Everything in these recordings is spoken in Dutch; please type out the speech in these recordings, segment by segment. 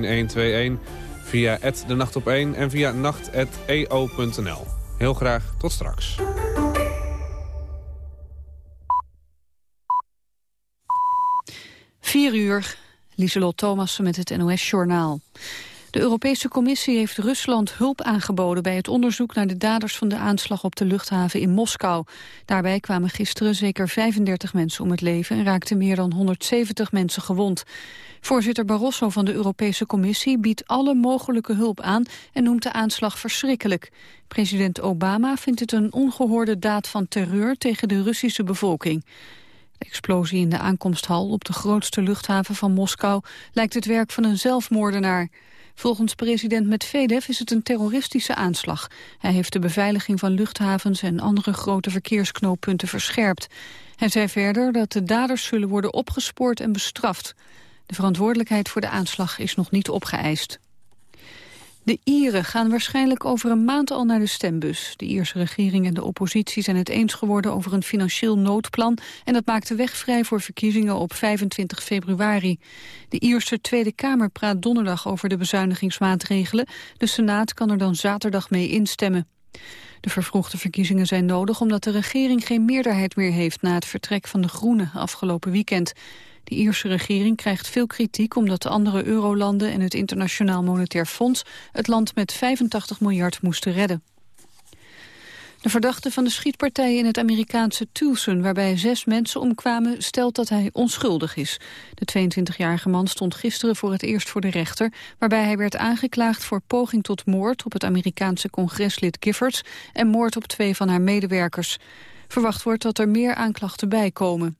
121 via de nacht op 1 en via nacht.eo.nl. Heel graag tot straks. Vier uur, Lieselot Thomassen met het NOS-journaal. De Europese Commissie heeft Rusland hulp aangeboden bij het onderzoek naar de daders van de aanslag op de luchthaven in Moskou. Daarbij kwamen gisteren zeker 35 mensen om het leven en raakten meer dan 170 mensen gewond. Voorzitter Barroso van de Europese Commissie biedt alle mogelijke hulp aan en noemt de aanslag verschrikkelijk. President Obama vindt het een ongehoorde daad van terreur tegen de Russische bevolking. De explosie in de aankomsthal op de grootste luchthaven van Moskou lijkt het werk van een zelfmoordenaar. Volgens president Medvedev is het een terroristische aanslag. Hij heeft de beveiliging van luchthavens en andere grote verkeersknooppunten verscherpt. Hij zei verder dat de daders zullen worden opgespoord en bestraft. De verantwoordelijkheid voor de aanslag is nog niet opgeëist. De Ieren gaan waarschijnlijk over een maand al naar de stembus. De Ierse regering en de oppositie zijn het eens geworden over een financieel noodplan... en dat maakt de weg vrij voor verkiezingen op 25 februari. De Ierse Tweede Kamer praat donderdag over de bezuinigingsmaatregelen. De Senaat kan er dan zaterdag mee instemmen. De vervroegde verkiezingen zijn nodig omdat de regering geen meerderheid meer heeft... na het vertrek van de Groenen afgelopen weekend. De Ierse regering krijgt veel kritiek omdat de andere eurolanden en het Internationaal Monetair Fonds het land met 85 miljard moesten redden. De verdachte van de schietpartij in het Amerikaanse Tucson, waarbij zes mensen omkwamen, stelt dat hij onschuldig is. De 22-jarige man stond gisteren voor het eerst voor de rechter, waarbij hij werd aangeklaagd voor poging tot moord op het Amerikaanse congreslid Giffords en moord op twee van haar medewerkers. Verwacht wordt dat er meer aanklachten bijkomen.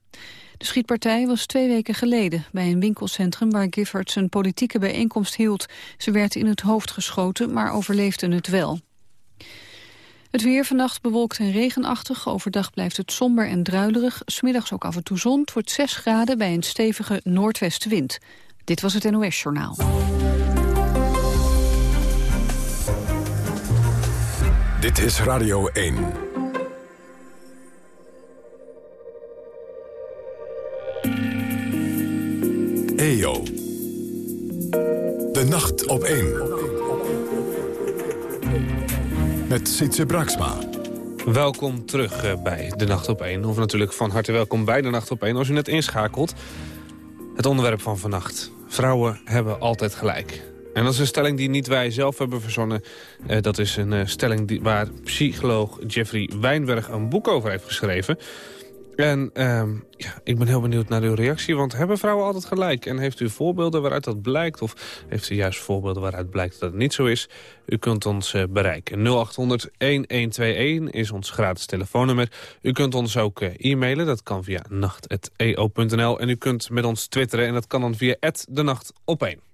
De schietpartij was twee weken geleden bij een winkelcentrum waar Giffords een politieke bijeenkomst hield. Ze werd in het hoofd geschoten, maar overleefde het wel. Het weer vannacht bewolkt en regenachtig. Overdag blijft het somber en druilerig. Smiddags ook af en toe zon. Het wordt 6 graden bij een stevige noordwestenwind. Dit was het NOS Journaal. Dit is Radio 1. EO. De nacht op 1. Met Sietse Braksma. Welkom terug eh, bij De Nacht op 1. Of natuurlijk van harte welkom bij De Nacht op 1 als u net inschakelt. Het onderwerp van vannacht. Vrouwen hebben altijd gelijk. En dat is een stelling die niet wij zelf hebben verzonnen. Uh, dat is een uh, stelling die, waar psycholoog Jeffrey Wijnberg een boek over heeft geschreven. En uh, ja, ik ben heel benieuwd naar uw reactie, want hebben vrouwen altijd gelijk? En heeft u voorbeelden waaruit dat blijkt? Of heeft u juist voorbeelden waaruit blijkt dat het niet zo is? U kunt ons uh, bereiken. 0800-1121 is ons gratis telefoonnummer. U kunt ons ook uh, e-mailen, dat kan via nacht.eo.nl. En u kunt met ons twitteren en dat kan dan via de nacht op 1.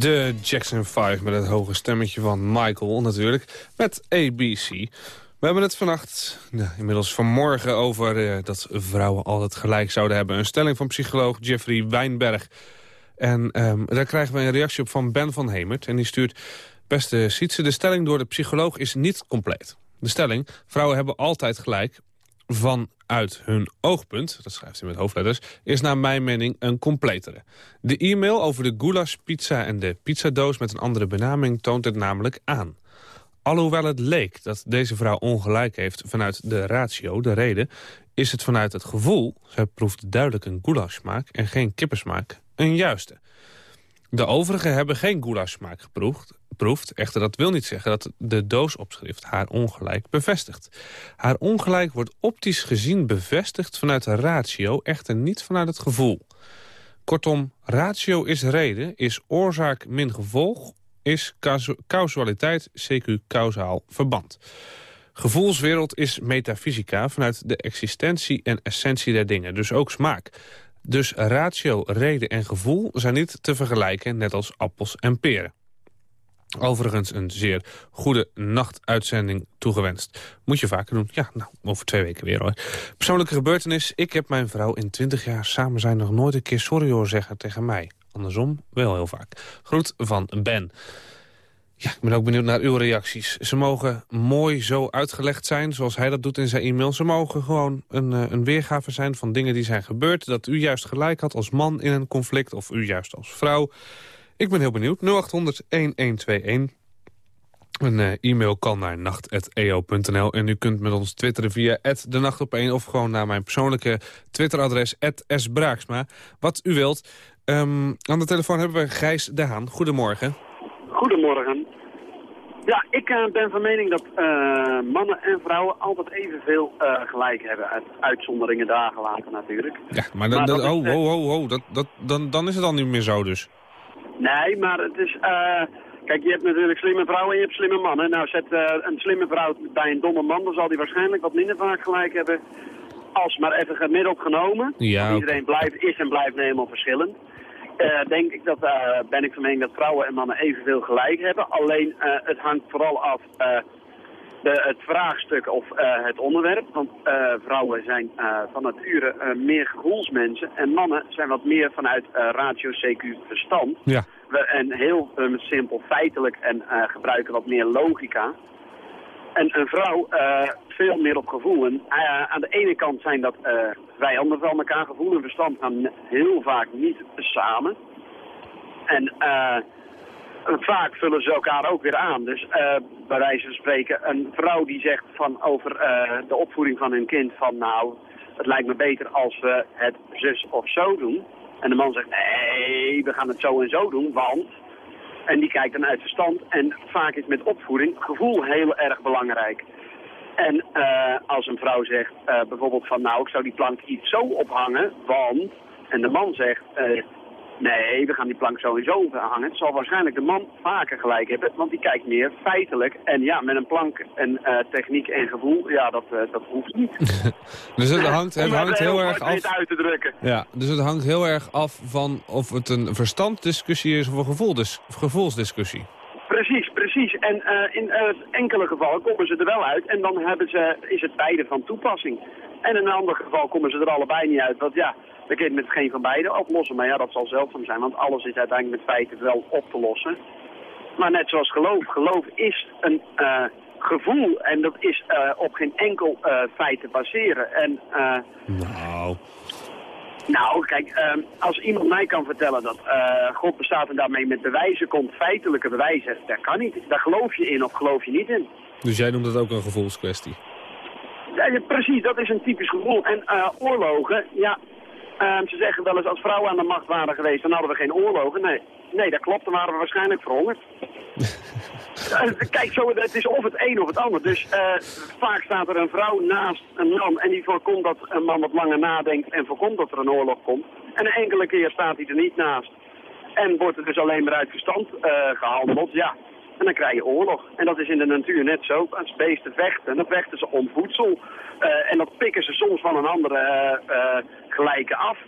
De Jackson 5 met het hoge stemmetje van Michael natuurlijk. Met ABC. We hebben het vannacht, inmiddels vanmorgen, over uh, dat vrouwen altijd gelijk zouden hebben. Een stelling van psycholoog Jeffrey Wijnberg. En um, daar krijgen we een reactie op van Ben van Hemert. En die stuurt, beste Sietse, de stelling door de psycholoog is niet compleet. De stelling, vrouwen hebben altijd gelijk, vanuit hun oogpunt, dat schrijft hij met hoofdletters, is naar mijn mening een completere. De e-mail over de goulash pizza en de pizzadoos met een andere benaming toont het namelijk aan. Alhoewel het leek dat deze vrouw ongelijk heeft vanuit de ratio, de reden, is het vanuit het gevoel, zij proeft duidelijk een goulashsmaak en geen kippensmaak, een juiste. De overigen hebben geen goulashsmaak geproefd, proeft. Echter, dat wil niet zeggen dat de doosopschrift haar ongelijk bevestigt. Haar ongelijk wordt optisch gezien bevestigd vanuit de ratio, echter niet vanuit het gevoel. Kortom, ratio is reden, is oorzaak min gevolg, is causaliteit, CQ causaal verband. Gevoelswereld is metafysica vanuit de existentie en essentie der dingen, dus ook smaak. Dus ratio, reden en gevoel zijn niet te vergelijken, net als appels en peren. Overigens een zeer goede nachtuitzending toegewenst. Moet je vaker doen. Ja, nou, over twee weken weer hoor. Persoonlijke gebeurtenis. Ik heb mijn vrouw in 20 jaar samen zijn nog nooit een keer sorry hoor zeggen tegen mij. Andersom wel heel vaak. Groet van Ben. Ja, ik ben ook benieuwd naar uw reacties. Ze mogen mooi zo uitgelegd zijn, zoals hij dat doet in zijn e-mail. Ze mogen gewoon een, eh, een weergave zijn van dingen die zijn gebeurd. Dat u juist gelijk had als man in een conflict, of u juist als vrouw. Ik ben heel benieuwd. 0800-1121. Een uh, e-mail kan naar nacht.eo.nl. En u kunt met ons twitteren via de nacht op 1 of gewoon naar mijn persoonlijke Twitteradres @sbraaksma. Wat u wilt. Um, aan de telefoon hebben we Gijs de Haan. Goedemorgen. Goedemorgen. Ja, ik uh, ben van mening dat uh, mannen en vrouwen altijd evenveel gelijk hebben. Uit uitzonderingen dagen later natuurlijk. Ja, maar, dan, maar dat, dat, oh, oh, oh, oh, dat, dat, dan, dan is het al niet meer zo dus. Nee, maar het is... Uh, kijk, je hebt natuurlijk slimme vrouwen en je hebt slimme mannen. Nou, zet uh, een slimme vrouw bij een domme man, dan zal die waarschijnlijk wat minder vaak gelijk hebben. Als maar even gemiddeld genomen. Ja, Iedereen blijft, is en blijft helemaal verschillend. Uh, denk ik dat, ben ik van mening dat vrouwen en mannen evenveel gelijk hebben. Alleen het hangt vooral af de, het vraagstuk of uh, het onderwerp. Want uh, vrouwen zijn uh, van nature meer gevoelsmensen en mannen zijn wat meer vanuit ratio CQ verstand. Ja. We, en heel simpel feitelijk en gebruiken wat meer logica. En een vrouw veel meer op gevoel. En, aan de ene kant zijn dat vijanden van elkaar. Gevoel en verstand gaan heel vaak niet samen. En vaak vullen ze elkaar ook weer aan. Dus uh, bij wijze van spreken, een vrouw die zegt van over uh, de opvoeding van hun kind van nou, het lijkt me beter als we het zus of zo doen. En de man zegt nee, we gaan het zo en zo doen, want... En die kijkt dan uit verstand. En vaak is met opvoeding gevoel heel erg belangrijk. En uh, als een vrouw zegt bijvoorbeeld van nou, ik zou die plank iets zo ophangen, want... En de man zegt, Nee, we gaan die plank sowieso hangen. Het zal waarschijnlijk de man vaker gelijk hebben, want die kijkt meer feitelijk. En ja, met een plank en uh, techniek en gevoel, ja, dat, uh, dat hoeft niet. dus het hangt, het hangt heel erg af... uit te drukken. Ja, dus het hangt heel erg af van of het een verstanddiscussie is of een gevoelsdiscussie. Precies, precies. En uh, in enkele gevallen komen ze er wel uit en dan hebben ze, is het beide van toepassing. En in een ander geval komen ze er allebei niet uit, want ja... Kun je het met geen van beiden oplossen. Maar ja, dat zal zeldzaam zijn, want alles is uiteindelijk met feiten wel op te lossen. Maar net zoals geloof. Geloof is een uh, gevoel en dat is uh, op geen enkel uh, feit te baseren. En, nou... Nou, kijk, als iemand mij kan vertellen dat God bestaat en daarmee met bewijzen komt, feitelijke bewijzen, dat kan niet. Daar geloof je in of geloof je niet in. Dus jij noemt dat ook een gevoelskwestie? Ja, precies, dat is een typisch gevoel. En oorlogen, ja, Um, ze zeggen wel eens als vrouwen aan de macht waren geweest, dan hadden we geen oorlogen. Nee, nee dat klopt, dan waren we waarschijnlijk verhongerd. kijk, zo, het is of het een of het ander. Dus uh, vaak staat er een vrouw naast een man en die voorkomt dat een man wat langer nadenkt en voorkomt dat er een oorlog komt. En een enkele keer staat hij er niet naast. En wordt er dus alleen maar uit verstand uh, gehandeld, ja. En dan krijg je oorlog. En dat is in de natuur net zo. Als beesten vechten, dan vechten ze om voedsel. Uh, en dat pikken ze soms van een andere gelijke af.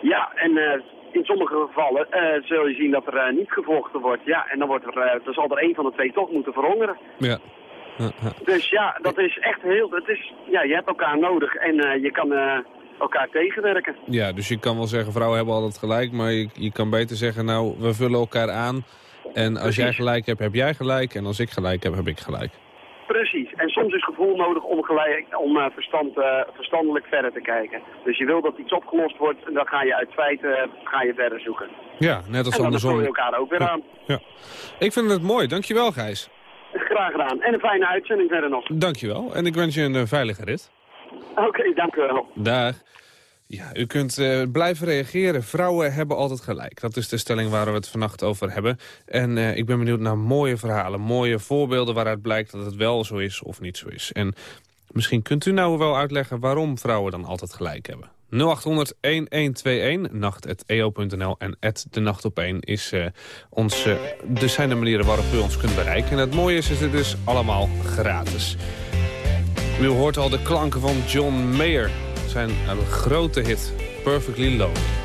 Ja, en in sommige gevallen uh, zul je zien dat er uh, niet gevochten wordt. Ja, en dan, wordt er, uh, dan zal er een van de twee toch moeten verhongeren. Ja. Dus ja, dat is echt heel... Het is, ja, je hebt elkaar nodig en je kan elkaar tegenwerken. Ja, dus je kan wel zeggen, vrouwen hebben altijd gelijk, maar je, je kan beter zeggen, nou, we vullen elkaar aan. En als jij gelijk hebt, heb jij gelijk. En als ik gelijk heb, heb ik gelijk. Precies. En soms is gevoel nodig om, gelijk, om uh, verstand, uh, verstandelijk verder te kijken. Dus je wil dat iets opgelost wordt en dan ga je uit feiten uh, ga je verder zoeken. Ja, net als en andersom. En dan elkaar ook weer aan. Ja. Ik vind het mooi. Dankjewel, Gijs. Graag gedaan. En een fijne uitzending verder nog. Dankjewel. En ik wens je een veilige rit. Oké, okay, dank u wel. Dag. Ja, u kunt uh, blijven reageren. Vrouwen hebben altijd gelijk. Dat is de stelling waar we het vannacht over hebben. En uh, ik ben benieuwd naar mooie verhalen. Mooie voorbeelden waaruit blijkt dat het wel zo is of niet zo is. En misschien kunt u nou wel uitleggen waarom vrouwen dan altijd gelijk hebben. 0800-1121, nacht.eo.nl en de nacht op 1 is uh, ons, zijn de manieren waarop u ons kunt bereiken. En het mooie is, is het dus allemaal gratis. U hoort al de klanken van John Mayer zijn grote hit, Perfectly Low.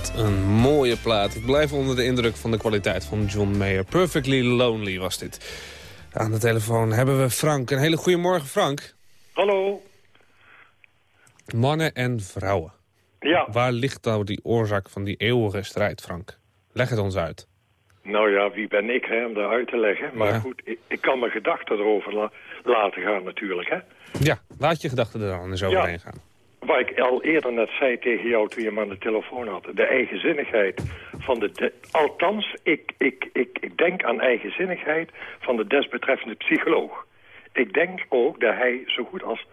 Wat een mooie plaat. Ik blijf onder de indruk van de kwaliteit van John Mayer. Perfectly Lonely was dit. Aan de telefoon hebben we Frank. Een hele goede morgen, Frank. Hallo. Mannen en vrouwen. Ja. Waar ligt nou die oorzaak van die eeuwige strijd, Frank? Leg het ons uit. Nou ja, wie ben ik hè, om dat uit te leggen? Maar Ja. goed, ik, ik kan mijn gedachten erover la- laten gaan natuurlijk. Hè? Ja, laat je gedachten er dan eens overheen gaan. Waar ik al eerder net zei tegen jou toen je me aan de telefoon had. De eigenzinnigheid van de... de- althans, ik, ik, ik, ik denk aan eigenzinnigheid van de desbetreffende psycholoog. Ik denk ook dat hij zo goed als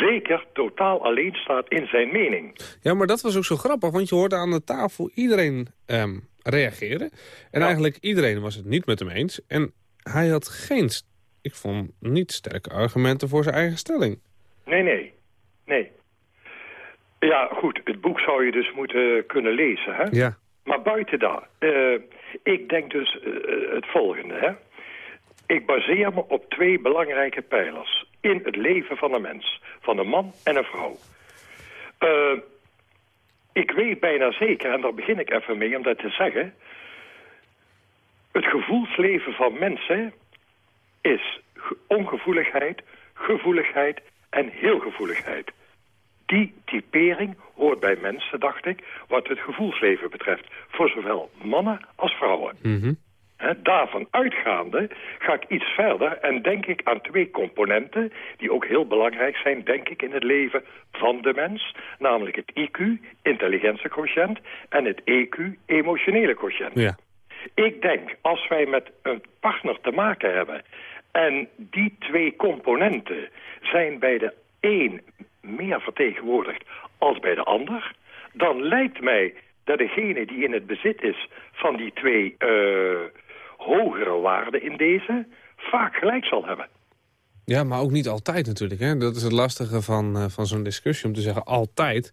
zeker totaal alleen staat in zijn mening. Ja, maar dat was ook zo grappig, want je hoorde aan de tafel iedereen ehm, reageren. En Ja. eigenlijk iedereen was het niet met hem eens. En hij had geen, ik vond niet sterke argumenten voor zijn eigen stelling. Nee, nee. Nee. Ja, goed. Het boek zou je dus moeten kunnen lezen, hè? Ja. Maar buiten dat, eh, ik denk dus eh, het volgende. Hè? Ik baseer me op twee belangrijke pijlers in het leven van een mens. Van een man en een vrouw. Eh, ik weet bijna zeker, en daar begin ik even mee om dat te zeggen... het gevoelsleven van mensen is ge- ongevoeligheid, gevoeligheid en heel gevoeligheid. Die typering hoort bij mensen, dacht ik, wat het gevoelsleven betreft. Voor zowel mannen als vrouwen. Mhm. Hè, daarvan uitgaande ga ik iets verder en denk ik aan twee componenten... die ook heel belangrijk zijn, denk ik, in het leven van de mens. Namelijk het IQ, intelligentiequotient, en het EQ, emotionele quotient. Ja. Ik denk, als wij met een partner te maken hebben... en die twee componenten zijn bij de een meer vertegenwoordigd als bij de ander... dan lijkt mij dat degene die in het bezit is van die twee eh, hogere waarden in deze... vaak gelijk zal hebben. Ja, maar ook niet altijd natuurlijk. Hè? Dat is het lastige van, eh, van zo'n discussie, om te zeggen altijd.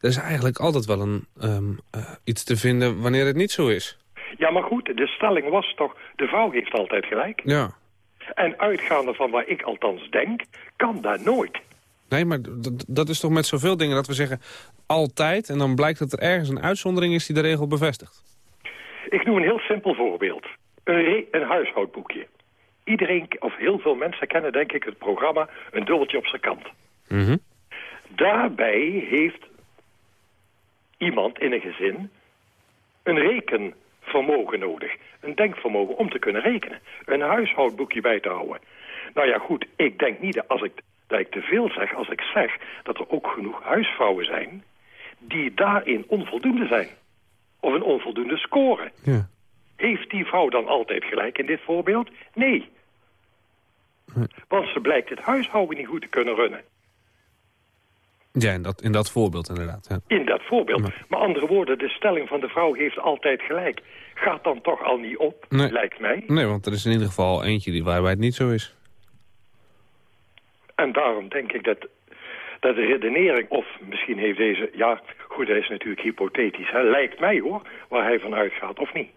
Er is eigenlijk altijd wel een, ehm, eh, iets te vinden wanneer het niet zo is. Ja, maar goed, de stelling was toch... de vrouw heeft altijd gelijk. Ja. En uitgaande van waar ik althans denk, kan dat nooit. Nee, maar dat is toch met zoveel dingen dat we zeggen altijd... en dan blijkt dat er ergens een uitzondering is die de regel bevestigt. Ik noem een heel simpel voorbeeld. Een huishoudboekje. Iedereen, of heel veel mensen kennen denk ik het programma Een dubbeltje op zijn kant. Mhm. Daarbij heeft iemand in een gezin een rekenvermogen nodig. Een denkvermogen om te kunnen rekenen. Een huishoudboekje bij te houden. Nou ja, goed, ik denk niet dat, als ik, dat ik te veel zeg als ik zeg dat er ook genoeg huisvrouwen zijn die daarin onvoldoende zijn. Of een onvoldoende scoren. Ja. Heeft die vrouw dan altijd gelijk in dit voorbeeld? Nee. Want ze blijkt het huishouden niet goed te kunnen runnen. Ja, in dat, in dat voorbeeld inderdaad. Ja. In dat voorbeeld. Maar andere woorden, de stelling van de vrouw heeft altijd gelijk. Gaat dan toch al niet op, Nee. lijkt mij. Nee, want er is in ieder geval eentje die waarbij het niet zo is. En daarom denk ik dat, dat de redenering, of misschien heeft deze... Ja, goed, dat is natuurlijk hypothetisch. Hè, lijkt mij hoor, waar hij van uitgaat, of niet?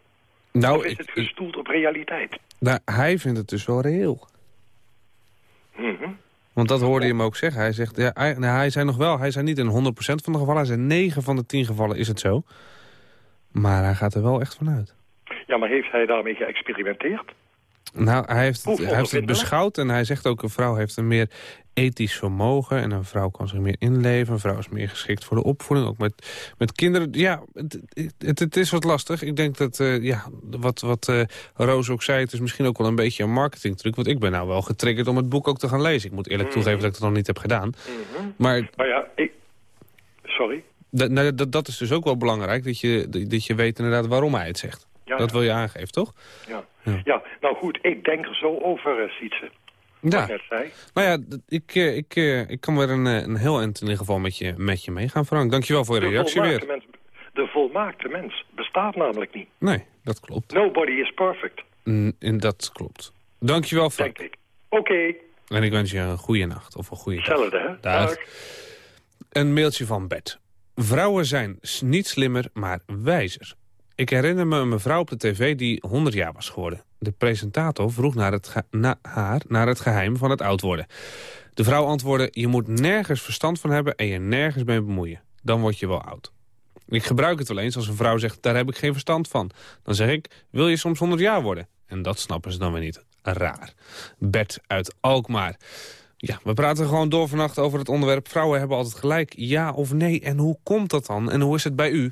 Nou, of is ik, het gestoeld op realiteit? nou, hij vindt het dus wel reëel. Mhm. Want dat hoorde je hem ook zeggen. Hij zegt, ja, hij, nou, hij zei nog wel, hij zei niet in 100% van de gevallen. Hij zei 9 van de 10 gevallen is het zo. Maar hij gaat er wel echt vanuit. Ja, maar heeft hij daarmee geëxperimenteerd? Nou, hij heeft, het, hij heeft het beschouwd en hij zegt ook... een vrouw heeft een meer ethisch vermogen en een vrouw kan zich meer inleven. Een vrouw is meer geschikt voor de opvoeding, ook met, met kinderen. Ja, het, het, het is wat lastig. Ik denk dat, eh, ja, wat, wat eh, Roos ook zei... het is misschien ook wel een beetje een marketingtruc. Want ik ben nou wel getriggerd om het boek ook te gaan lezen. Ik moet eerlijk toegeven dat ik het nog niet heb gedaan. Maar Nou ja, ik... Sorry? dat, nou, dat, dat is dus ook wel belangrijk, dat je, dat je weet inderdaad waarom hij het zegt. Dat wil je aangeven, toch? Ja. Ja. Ja. nou goed, ik denk er zo over, uh, Sietse. Ja. Nou ja, ik, eh, ik, eh, ik kan weer een, eh, een heel eind in ieder geval met je, met je meegaan, Frank. Dankjewel voor je De reactie weer. mens, de volmaakte mens bestaat namelijk niet. Nee, dat klopt. Nobody is perfect, En dat klopt. Dankjewel, Frank. denk ik. Oké, En ik wens je een goede nacht of een goede dag. hetzelfde hè. Dag. Een mailtje van Bert. Vrouwen zijn niet slimmer, maar wijzer. Ik herinner me een mevrouw op de tv die 100 jaar was geworden. De presentator vroeg naar het na haar naar het geheim van het oud worden. De vrouw antwoordde, je moet nergens verstand van hebben en je nergens mee bemoeien. Dan word je wel oud. Ik gebruik het wel eens als een vrouw zegt, daar heb ik geen verstand van. Dan zeg ik, wil je soms 100 jaar worden? En dat snappen ze dan weer niet. Raar. Bert uit Alkmaar. Ja, we praten gewoon door vannacht over het onderwerp... vrouwen hebben altijd gelijk, ja of nee. En hoe komt dat dan? En hoe is het bij u?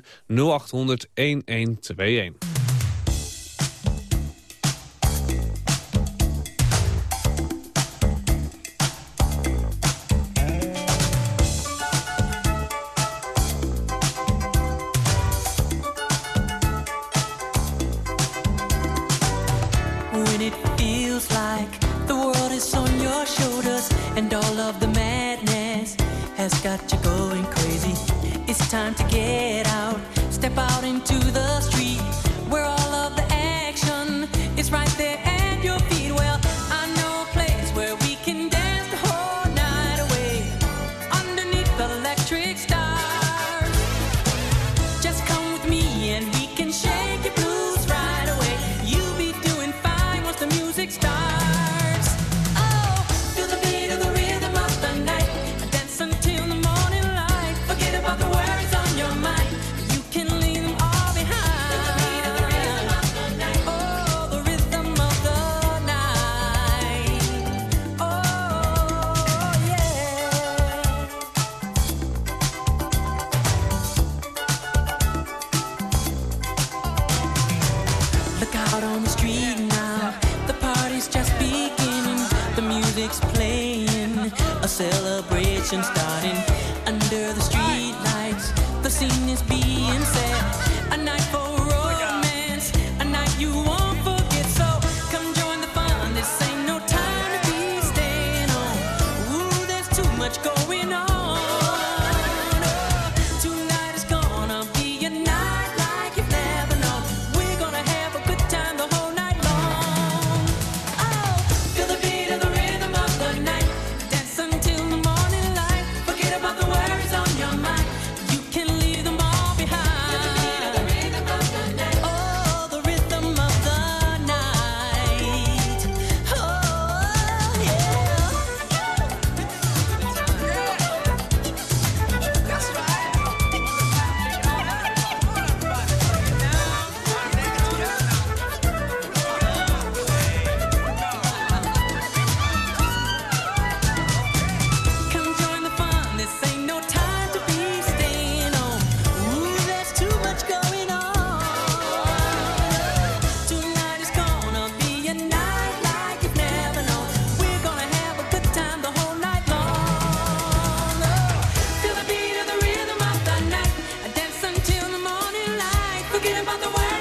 0800 1121. The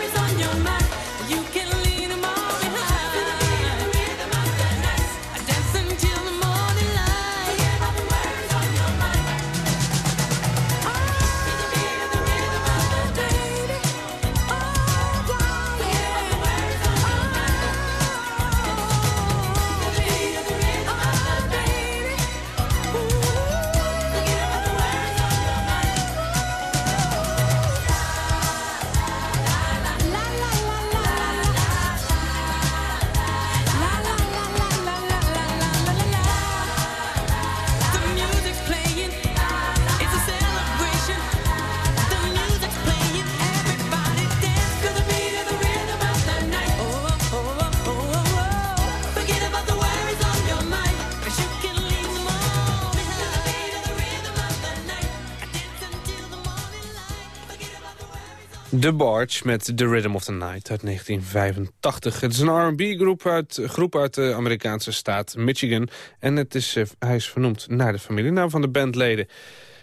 Barge met The Rhythm of the Night uit 1985. Het is een R&B-groep uit, groep uit de Amerikaanse staat Michigan. En het is, eh, hij is vernoemd naar de familienaam van de bandleden.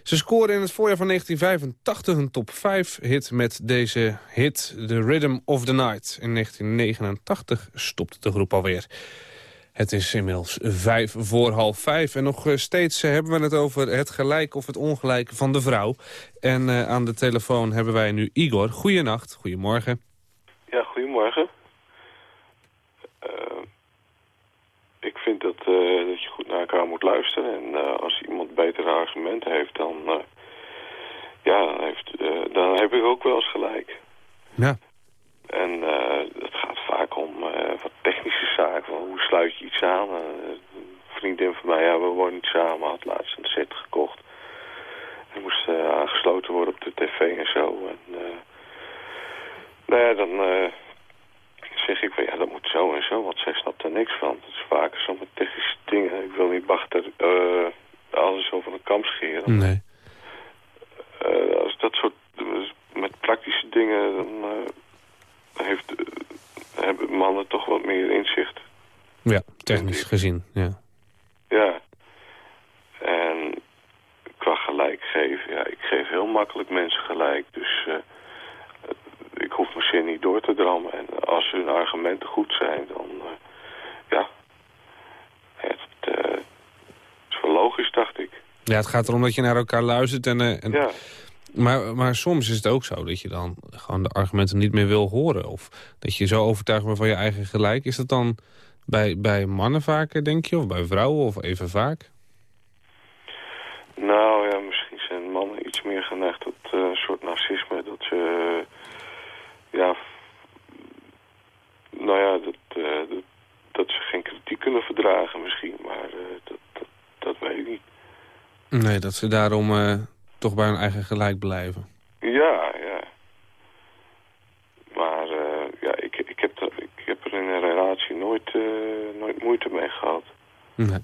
Ze scoren in het voorjaar van 1985 een top 5 hit met deze hit The Rhythm of the Night. In 1989 stopt de groep alweer. Het is inmiddels vijf voor half vijf. En nog eh, steeds eh, hebben we het over het gelijk of het ongelijk van de vrouw. En uh, aan de telefoon hebben wij nu Igor. Goedenacht, goedemorgen. Ja, goedemorgen. Uh, ik vind dat, uh, dat je goed naar elkaar moet luisteren. En als iemand betere argumenten heeft, dan, ja, dan, heeft, dan heb ik ook wel eens gelijk. Ja. En eh, het gaat vaak om eh, wat technische zaken. Hoe sluit je iets aan? Eh, een vriendin van mij, ja, we wonen niet samen, had laatst een set gekocht. En moest aangesloten worden op de tv en zo. En, nou ja, dan zeg ik van ja, dat moet zo en zo, want zij snapt er niks van. Het is vaak zomaar technische dingen. Ik wil niet wachten, uh, alles over de kam scheren. Nee. Als dat soort, met praktische dingen, dan heeft, hebben mannen toch wat meer inzicht. Ja, technisch gezien, ja. Ja. En qua gelijk geven, ja, ik geef heel makkelijk mensen gelijk. Dus uh, ik hoef mijn zin niet door te drammen. En als hun argumenten goed zijn, dan uh, ja, het, uh, is wel logisch, dacht ik. Ja, het gaat erom dat je naar elkaar luistert. En, en, ja. Maar, maar soms is het ook zo dat je dan gewoon de argumenten niet meer wil horen. Of dat je zo overtuigd bent van je eigen gelijk. Is dat dan bij, bij mannen vaker, denk je? Of bij vrouwen? Of even vaak? Nou ja, misschien zijn mannen iets meer geneigd tot uh, een soort narcisme. Dat ze, uh, ja, nou ja, dat, uh, dat, dat, ze geen kritiek kunnen verdragen misschien. Maar dat, dat, dat, weet ik niet. Nee, dat ze daarom toch bij hun eigen gelijk blijven. Ja, ja. Maar ja, ik, ik, heb er, ik heb er in een relatie nooit, nooit moeite mee gehad. Nee.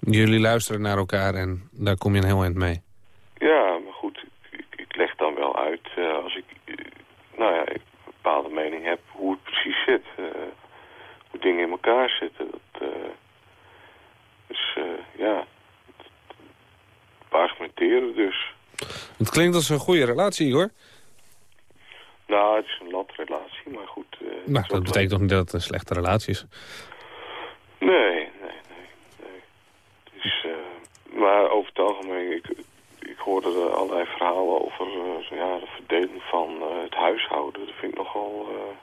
Jullie luisteren naar elkaar en daar kom je een heel eind mee. Ja, maar goed, ik, ik leg dan wel uit uh, als ik, nou ja, een bepaalde mening heb hoe het precies zit. Hoe dingen in elkaar zitten. Dat, dus ja, argumenteren dus. Het klinkt als een goede relatie, hoor. Nou, het is een latrelatie, maar goed. nou, dat betekent toch niet dat het een slechte relatie is? Nee, maar over het algemeen, ik, ik hoorde er allerlei verhalen over uh, ja, de verdeling van uh, het huishouden. Dat vind ik nogal uh,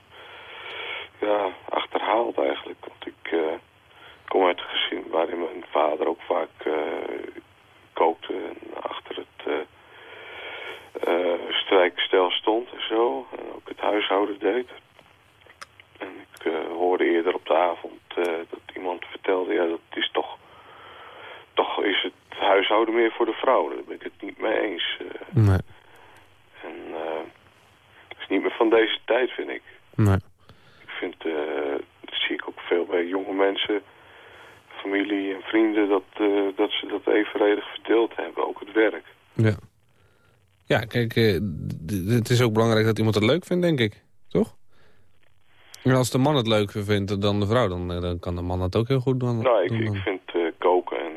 ja, achterhaald eigenlijk. Want ik kom uit een gezin waarin mijn vader ook vaak kookte en achter het strijkstel stond en zo. En ook het huishouden deed. En ik hoorde eerder op de avond dat iemand vertelde, ja dat is toch toch is het huishouden meer voor de vrouw. Daar ben ik het niet mee eens. Nee. En het is niet meer van deze tijd, vind ik. Nee. Ik vind, dat zie ik ook veel bij jonge mensen, familie en vrienden, dat, dat ze dat evenredig verdeeld hebben, ook het werk. Ja. Ja, kijk, het is ook belangrijk dat iemand het leuk vindt, denk ik. Toch? En als de man het leuk vindt dan de vrouw, dan, dan kan de man het ook heel goed doen. Nou, ik, ik vind koken en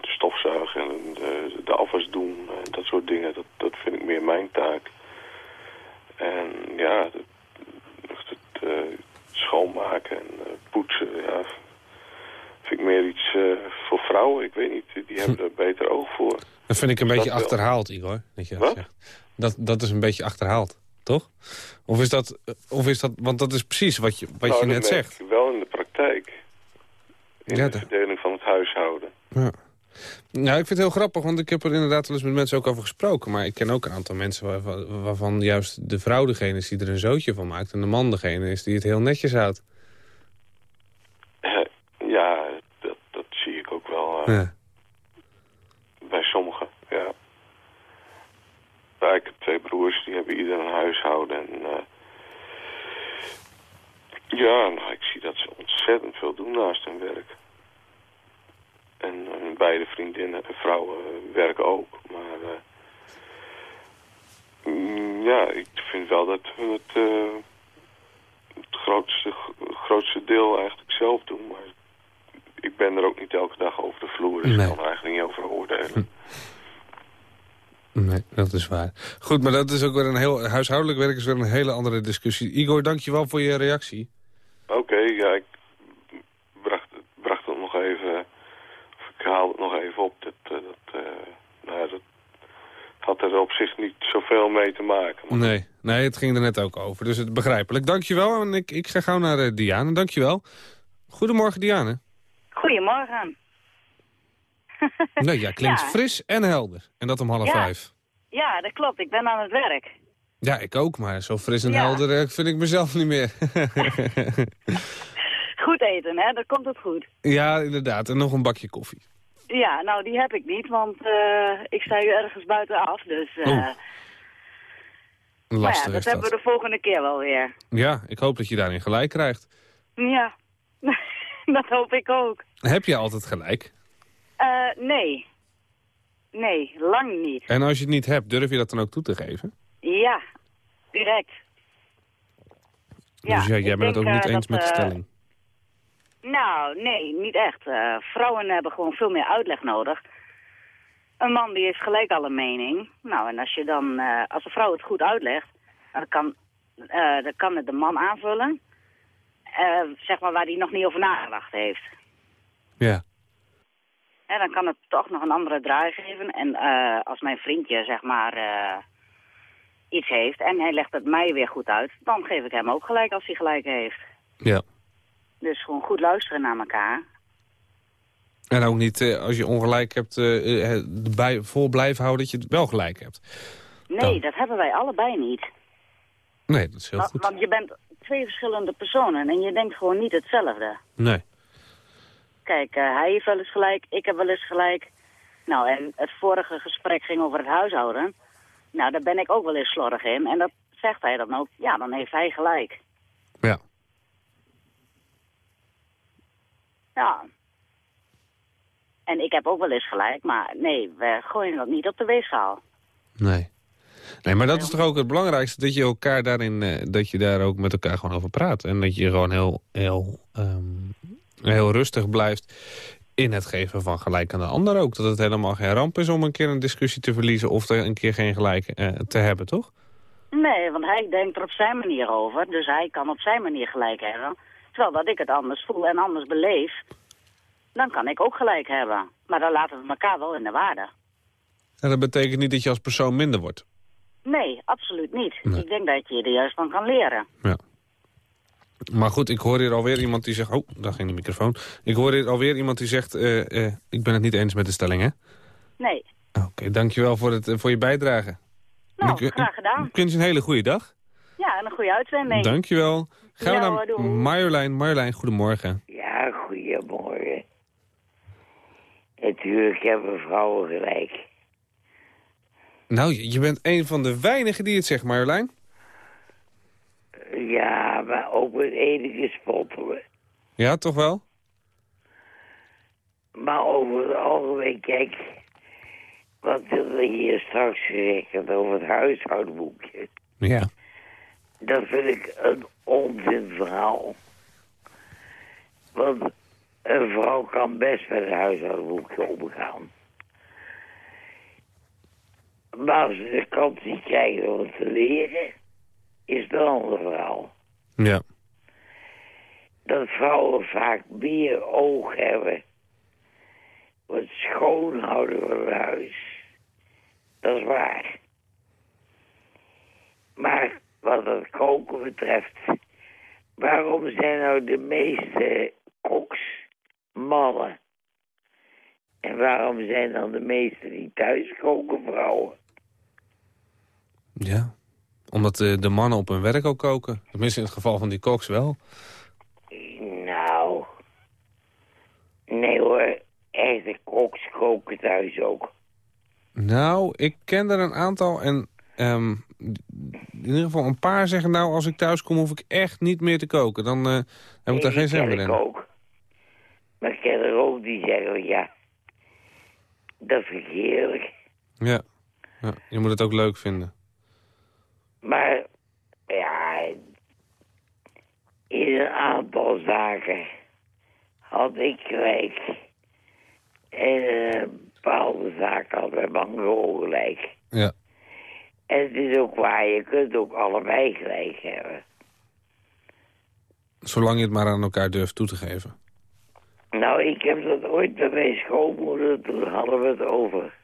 stofzuigen en de, de afwas doen en dat soort dingen. Dat, dat vind ik meer mijn taak. En ja, het, het schoonmaken en poetsen, ja, vind ik meer iets uh, voor vrouwen. Ik weet niet, die hebben er beter oog voor. Dat vind ik een beetje achterhaald, Igor. Dat, je dat, zegt. dat, dat is een beetje achterhaald, toch? Of is dat, of is dat want dat is precies wat je, wat nou, je net zegt. wel in de praktijk. In ja, de verdeling van het huishouden. Ja. Nou, ik vind het heel grappig, want ik heb er inderdaad wel eens met mensen ook over gesproken. Maar ik ken ook een aantal mensen waarvan, waarvan juist de vrouw degene is die er een zootje van maakt... en de man degene is die het heel netjes houdt. Ja, dat, dat zie ik ook wel uh, ja. bij sommigen, ja. ja. Ik heb twee broers, die hebben ieder een huishouden en... Uh, ja, nou, ik zie dat ze ontzettend veel doen naast hun werk. En uh, beide vriendinnen en vrouwen werken ook. Maar uh, ja, ik vind wel dat we het, uh, het grootste, grootste deel eigenlijk zelf doen. Maar ben er ook niet elke dag over de vloer. Dus nee. ik kan er eigenlijk niet over oordelen. Hm. Nee, dat is waar. Goed, maar dat is ook weer een heel... Huishoudelijk werk is weer een hele andere discussie. Igor, dankjewel voor je reactie. Oké, okay, ja, ik bracht, bracht het nog even ik haal het nog even op. Dat, eh, dat, uh, nou, dat had er op zich niet zoveel mee te maken. Maar... Nee, nee, het ging er net ook over. Dus het begrijpelijk. Dankjewel. En ik, ik ga gauw naar uh, Diane. Dankjewel. Goedemorgen, Diane. Goedemorgen. nee, ja, klinkt fris en helder. En dat om half ja. vijf. Ja, dat klopt. Ik ben aan het werk. Ja, ik ook, maar zo fris en ja. helder vind ik mezelf niet meer. goed eten, hè? Dat komt het goed. Ja, inderdaad. En nog een bakje koffie. Ja, nou, die heb ik niet, want uh, ik sta hier ergens buitenaf, dus... Uh, Lastig ja, dat, dat hebben we de volgende keer wel weer. Ja, ik hoop dat je daarin gelijk krijgt. Ja. dat hoop ik ook. Heb je altijd gelijk? Eh, nee. Nee, lang niet. En als je het niet hebt, durf je dat dan ook toe te geven? Ja, direct. dus ja, jij bent het ook niet eh, eens dat, met de eh, stelling? Nou, nee, niet echt. Vrouwen hebben gewoon veel meer uitleg nodig. Een man die heeft gelijk al een mening. Nou, en als je dan, als een vrouw het goed uitlegt, dan kan, dan kan het de man aanvullen. Zeg maar waar hij nog niet over nagedacht heeft. Ja. En dan kan het toch nog een andere draai geven. En eh, als mijn vriendje, zeg maar, eh, iets heeft en hij legt het mij weer goed uit, dan geef ik hem ook gelijk als hij gelijk heeft. Ja. Dus gewoon goed luisteren naar elkaar. En ook niet, eh, als je ongelijk hebt, erbij vol blijven houden dat je het wel gelijk hebt. Nee, Dan. dat hebben wij allebei niet. Nee, dat is heel Want, goed. want je bent twee verschillende personen en je denkt gewoon niet hetzelfde. Nee. Kijk, eh, hij heeft wel eens gelijk, ik heb wel eens gelijk. Nou, en het vorige gesprek ging over het huishouden. Nou, daar ben ik ook wel eens slordig in. En dat zegt hij dan ook. Ja, dan heeft hij gelijk. Ja. Ja. En ik heb ook wel eens gelijk, maar nee, we gooien dat niet op de weegschaal. Nee. Nee, maar dat is toch ook het belangrijkste, dat je elkaar daarin, eh, dat je daar ook met elkaar gewoon over praat. En dat je gewoon heel, heel, ehm, heel rustig blijft in het geven van gelijk aan de ander ook. Dat het helemaal geen ramp is om een keer een discussie te verliezen of er een keer geen gelijk eh, te hebben, toch? Nee, want hij denkt er op zijn manier over. Dus hij kan op zijn manier gelijk hebben. Terwijl dat ik het anders voel en anders beleef. Dan kan ik ook gelijk hebben. Maar dan laten we elkaar wel in de waarde. En dat betekent niet dat je als persoon minder wordt. Nee, absoluut niet. Nee. Ik denk dat je er juist van kan leren. Ja. Maar goed, ik hoor hier alweer iemand die zegt... Oh, daar ging de microfoon. Ik hoor hier alweer iemand die zegt... eh, eh, ik ben het niet eens met de stelling, hè? Nee. Oké, dankjewel voor, het, eh, voor je bijdrage. Nou, Ik- graag gedaan. Ik wens je een hele goede dag. Ja, en een goede uitzending. Dankjewel. Gaan we Ja, naar doei. Marjolein. Marjolein, goedemorgen. Ja, goedemorgen. Natuurlijk hebben vrouwen gelijk. Nou, je je bent een van de weinigen die het zegt, Marjolein. Ja, maar ook met enige spottelen. Ja, toch wel? Maar over het algemeen, kijk... Wat er hier straks gezegd werd over het huishoudboekje... Ja. Dat vind ik een onzinverhaal. Want een vrouw kan best met een huishoudboekje omgaan. Maar als ze de kans niet krijgen om het te leren... is het een ander verhaal. Ja. dat vrouwen vaak meer oog hebben het schoonhouden van het huis. Dat is waar. Maar wat het koken betreft, waarom zijn nou de meeste koks mannen? En waarom zijn dan de meeste die thuis koken vrouwen? Ja. Omdat de, de mannen op hun werk ook koken. Tenminste in het geval van die koks wel. Nou, nee hoor, echte koks koken thuis ook. Nou, ik ken er een aantal en ehm, in ieder geval een paar zeggen... nou, als ik thuis kom hoef ik echt niet meer te koken. Dan eh, heb ik daar geen zin meer in. ik ook. Maar ik ken er ook die zeggen, ja, dat vind ik heerlijk. Ja. ja. Je moet het ook leuk vinden. Maar, ja, in een aantal zaken had ik gelijk. En in een bepaalde zaken had mijn man gelijk. Ja. En het is ook waar, je kunt ook allebei gelijk hebben. Zolang je het maar aan elkaar durft toe te geven. Nou, ik heb dat ooit bij mijn schoonmoeder, toen hadden we het over.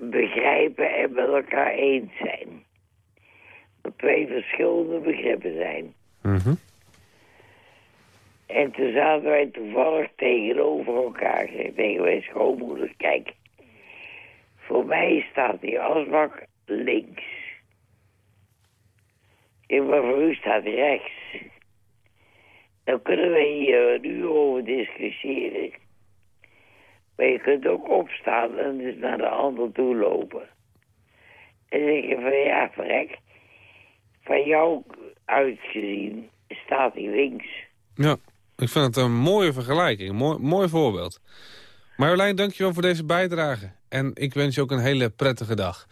Begrijpen en met elkaar eens zijn. Twee verschillende begrippen zijn. Mhm. En toen zaten wij toevallig tegenover elkaar. Ik zei tegen mijn schoonmoeder, kijk. Voor mij staat die asbak links. En maar voor u staat rechts. Dan kunnen we hier een uur over discussiëren. Maar je kunt ook opstaan en dus naar de ander toe lopen. En zeggen van ja, verrek. Van jou uitgezien staat hij links. Ja. Ik vind het een mooie vergelijking, mooi, mooi voorbeeld. Marjolein, dankjewel voor deze bijdrage. En ik wens je ook een hele prettige dag.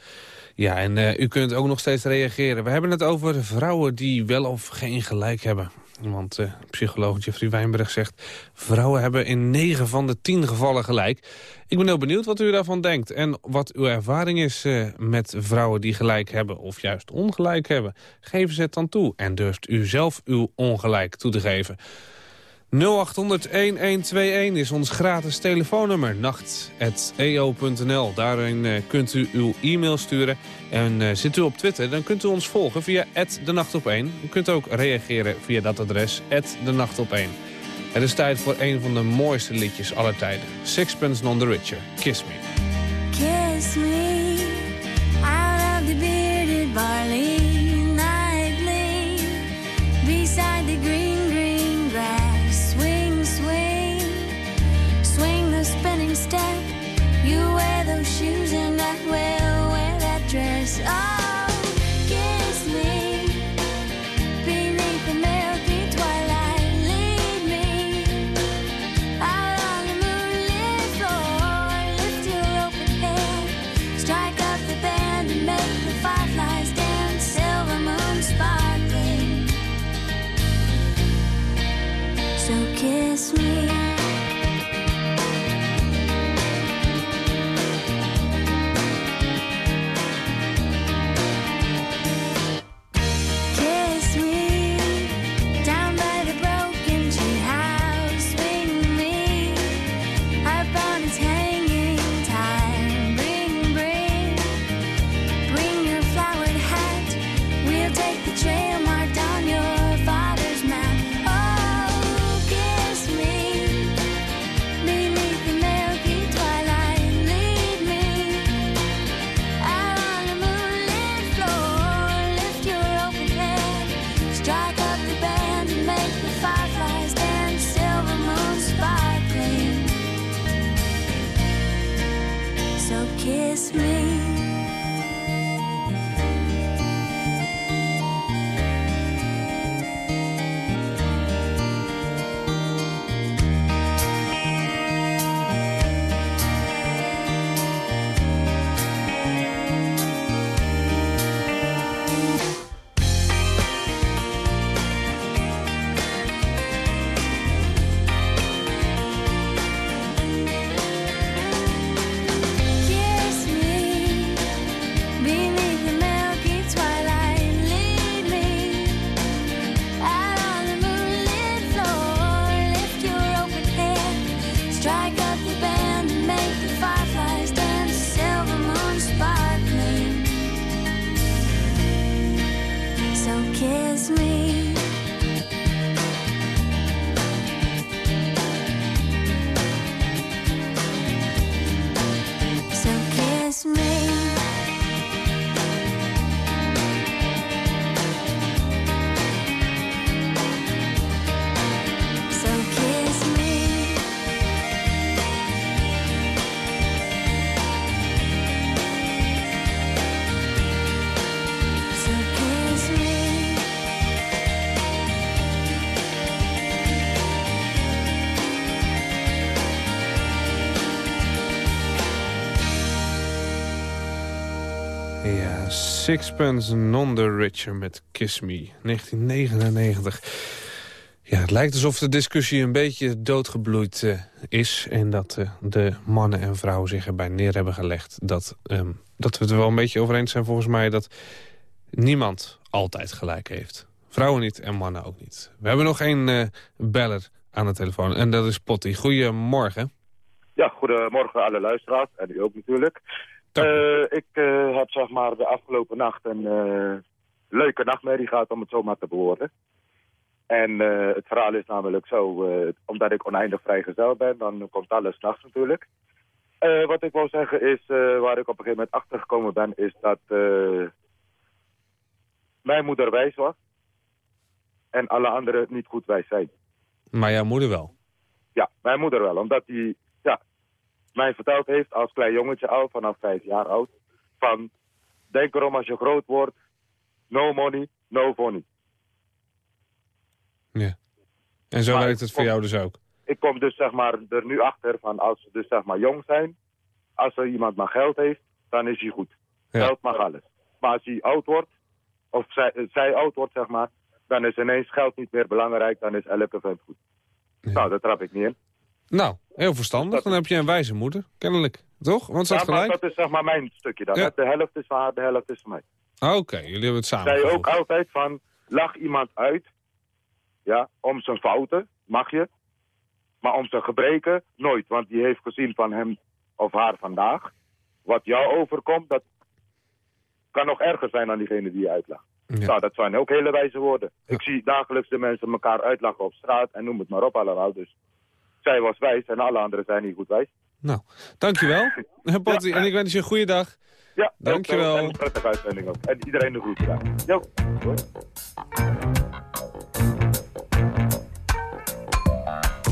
Ja, en uh, u kunt ook nog steeds reageren. We hebben het over vrouwen die wel of geen gelijk hebben. Want uh, psycholoog Jeffrey Wijnberg zegt... vrouwen hebben in 9 van de 10 gevallen gelijk. Ik ben heel benieuwd wat u daarvan denkt. En wat uw ervaring is uh, met vrouwen die gelijk hebben... of juist ongelijk hebben. Geven ze het dan toe. En durft u zelf uw ongelijk toe te geven. 0800-1121 is ons gratis telefoonnummer. nacht.eo.nl. Daarin uh, kunt u uw e-mail sturen. En uh, zit u op Twitter, dan kunt u ons volgen via de Nacht op 1. U kunt ook reageren via dat adres, de Nacht op 1. Het is tijd voor een van de mooiste liedjes aller tijden. Sixpence Non the Richer, Kiss Me. Kiss me, the bearded barley nightly, beside the green Sixpence Non the Richer met Kiss Me, 1999. Ja, het lijkt alsof de discussie een beetje doodgebloeid eh, is... en dat eh, de mannen en vrouwen zich erbij neer hebben gelegd... Dat, ehm, dat we het er wel een beetje over eens zijn volgens mij... dat niemand altijd gelijk heeft. Vrouwen niet en mannen ook niet. We hebben nog één eh, beller aan de telefoon en dat is Potty. Goedemorgen. Ja, goedemorgen alle luisteraars en u ook natuurlijk. Eh, ik eh, heb zeg maar de afgelopen nacht een eh, leuke nachtmerrie gehad om het zo maar te bewoorden. En het verhaal is namelijk zo, omdat ik oneindig vrijgezel ben, dan komt alles nachts natuurlijk. Wat ik wil zeggen is, waar ik op een gegeven moment achter gekomen ben, is dat mijn moeder wijs was. En alle anderen niet goed wijs zijn. Maar jouw moeder wel. Ja, mijn moeder wel. Omdat die ja, mij verteld heeft als klein jongetje al, vanaf vijf jaar oud. Van, denk erom als je groot wordt, no money, no funny. Ja. En zo Maar werkt het voor jou dus ook. Ik kom dus zeg maar er nu achter van als ze dus zeg maar jong zijn, als er iemand maar geld heeft, dan is hij goed. Ja. Geld mag alles. Maar als hij oud wordt, of zij, zij oud wordt zeg maar, dan is ineens geld niet meer belangrijk, dan is elke vent goed. Nou, dat trap ik niet in. Nou, heel verstandig. Dan heb je een wijze moeder, kennelijk. Toch? Want ze Ja, maar gelijk. dat is zeg maar mijn stukje dan. Ja. De helft is van haar, de helft is van mij. Oké, jullie hebben het samen zei ook altijd van, lach iemand uit, ja, om zijn fouten, mag je. Maar om zijn gebreken, nooit. Want die heeft gezien van hem of haar vandaag. Wat jou overkomt, dat kan nog erger zijn dan diegene die je uitlacht. Ja. Nou, dat zijn ook hele wijze woorden. Ik zie dagelijks de mensen elkaar uitlachen op straat en noem het maar op allemaal. Dus zij was wijs en alle anderen zijn niet goed wijs. Nou, dankjewel. Patty, en ik wens je een goede dag. Ja, Dankjewel. En een prettige uitzending ook. En iedereen de groeten daar. Jo.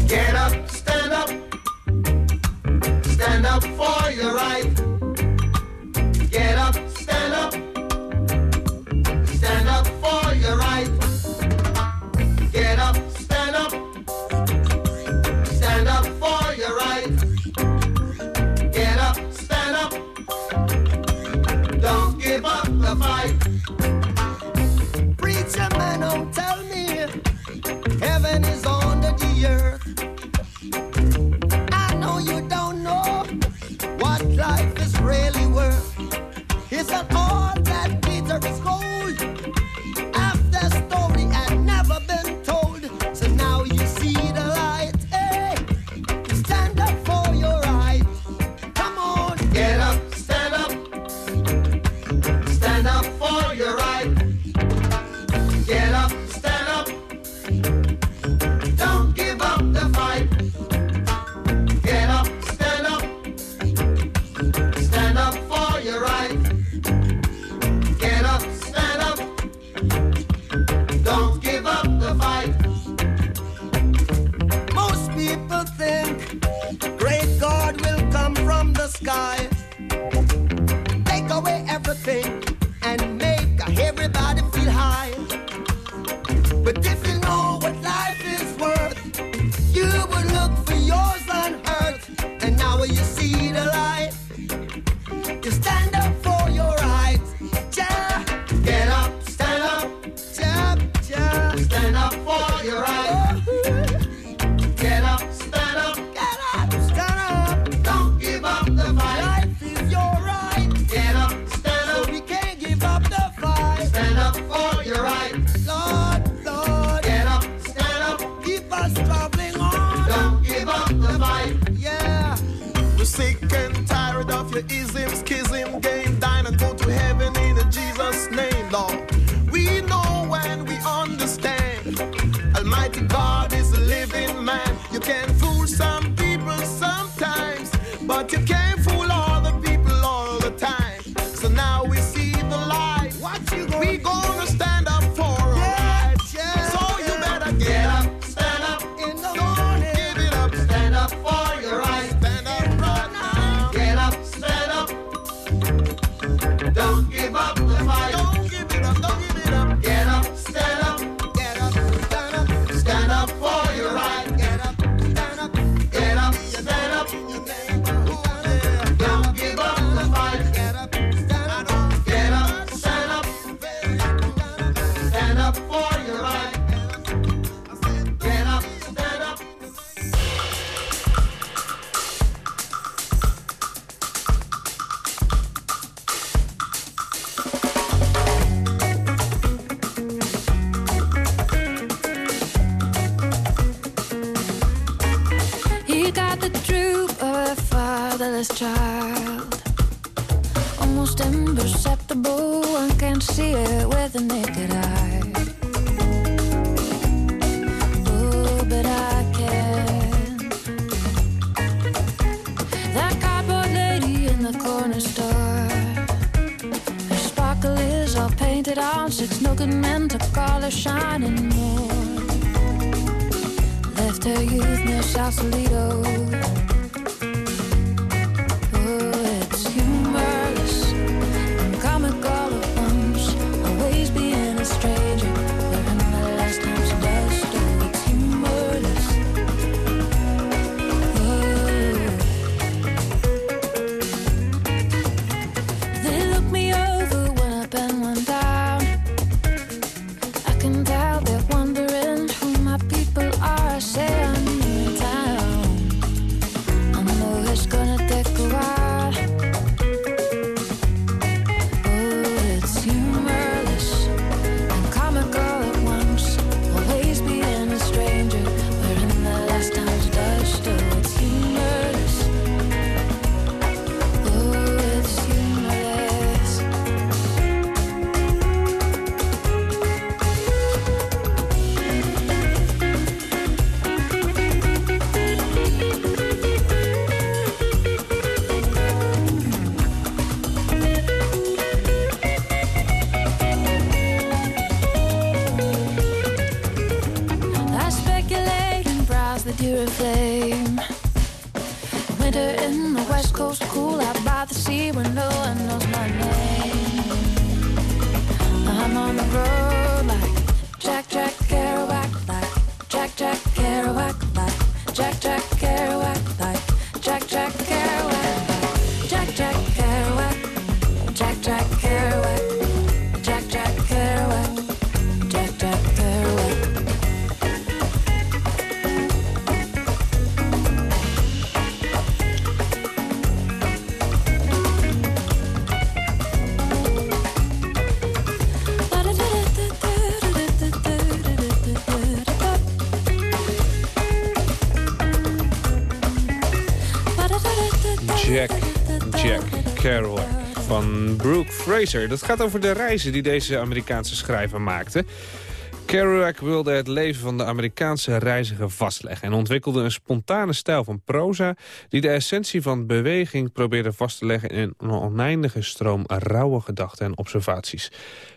Get up, stand up. Stand up for your right. Earth. Brooke Fraser. Dat gaat over de reizen die deze Amerikaanse schrijver maakte. Kerouac wilde het leven van de Amerikaanse reiziger vastleggen... en ontwikkelde een spontane stijl van proza... die de essentie van beweging probeerde vast te leggen... in een oneindige stroom rauwe gedachten en observaties.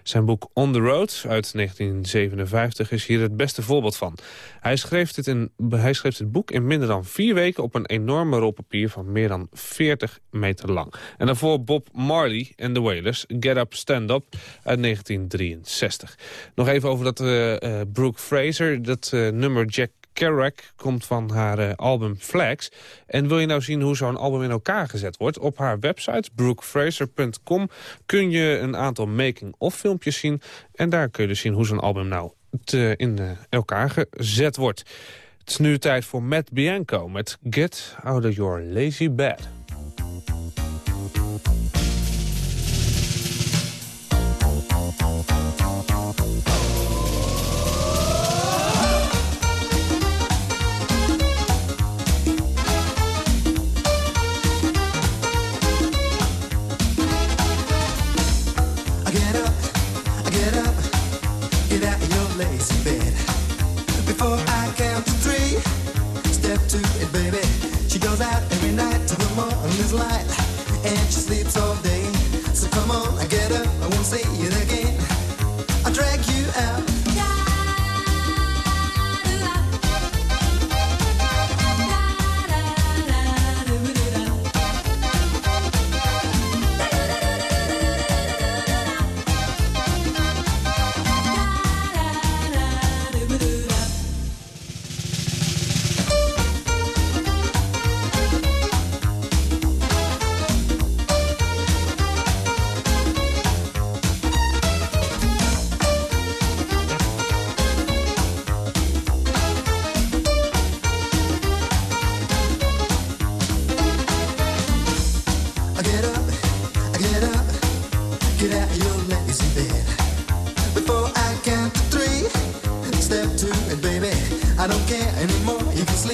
Zijn boek On the Road uit 1957 is hier het beste voorbeeld van. Hij schreef, dit in, hij boek in minder dan vier weken... op een enorme rol papier van meer dan 40 meter lang. En daarvoor Bob Marley en The Wailers, Get Up, Stand Up uit 1963. Nog even over dat eh, Brooke Fraser, dat eh, nummer Jack Kerouac komt van haar eh, album Flags. En wil je nou zien hoe zo'n album in elkaar gezet wordt? Op haar website, brookefraser.com, kun je een aantal making-of filmpjes zien. En daar kun je dus zien hoe zo'n album nou in eh, elkaar gezet wordt. Het is nu tijd voor Matt Bianco met Get Out of Your Lazy Bed. Sleeps on.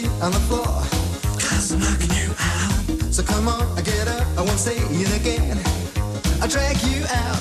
Sleep on the floor. Cause I'm knocking you out. So come on, I get up, I won't say it again. I drag you out.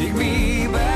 Take me back.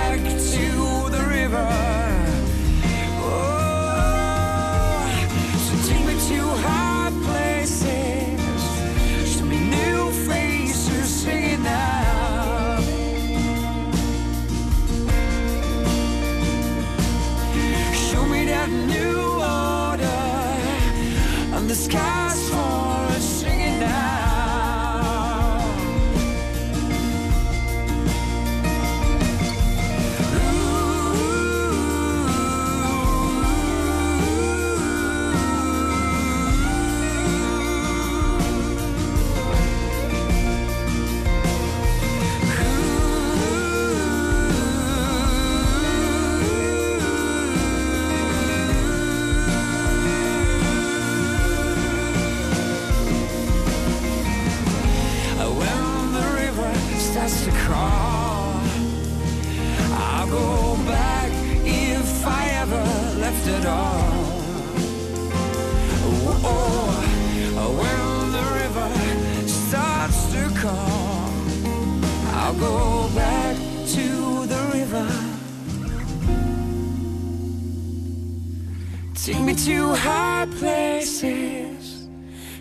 places.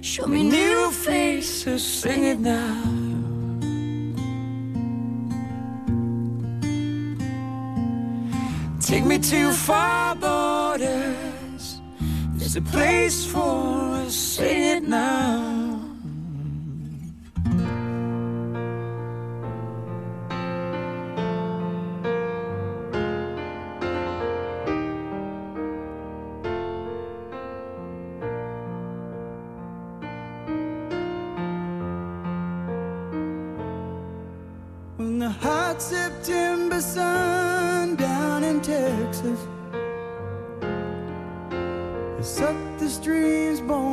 Show me new faces, sing it now. Take me to far borders. There's a place for us, sing it now. September sun down in Texas. It's up the streams, born.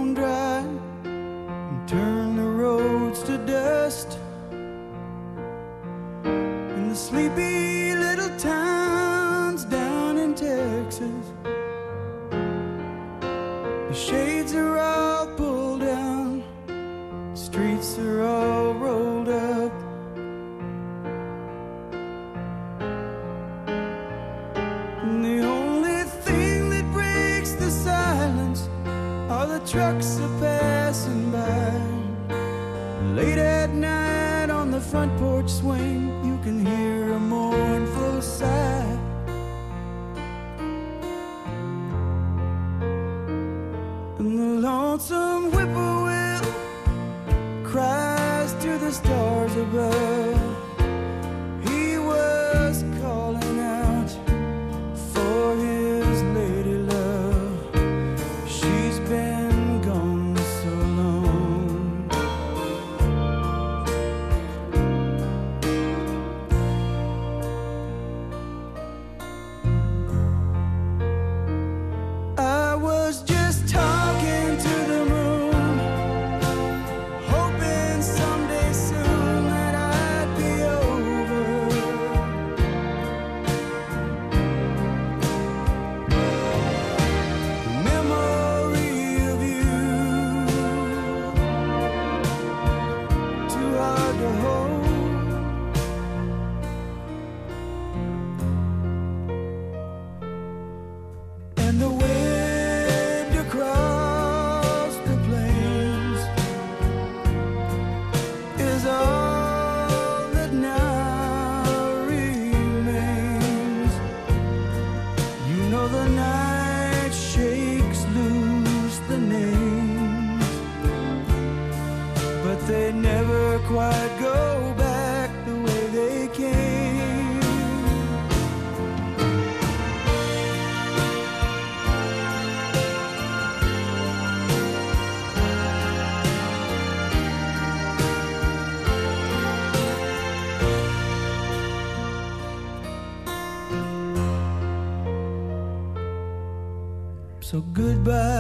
So goodbye,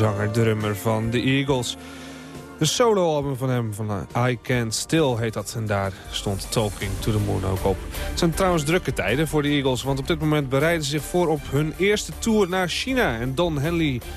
zanger-drummer van de Eagles. De soloalbum van hem, van eh, I Can't Still heet dat. En daar stond Talking to the Moon ook op. Het zijn trouwens drukke tijden voor de Eagles. Want op dit moment bereiden ze zich voor op hun eerste tour naar China. En Don Henley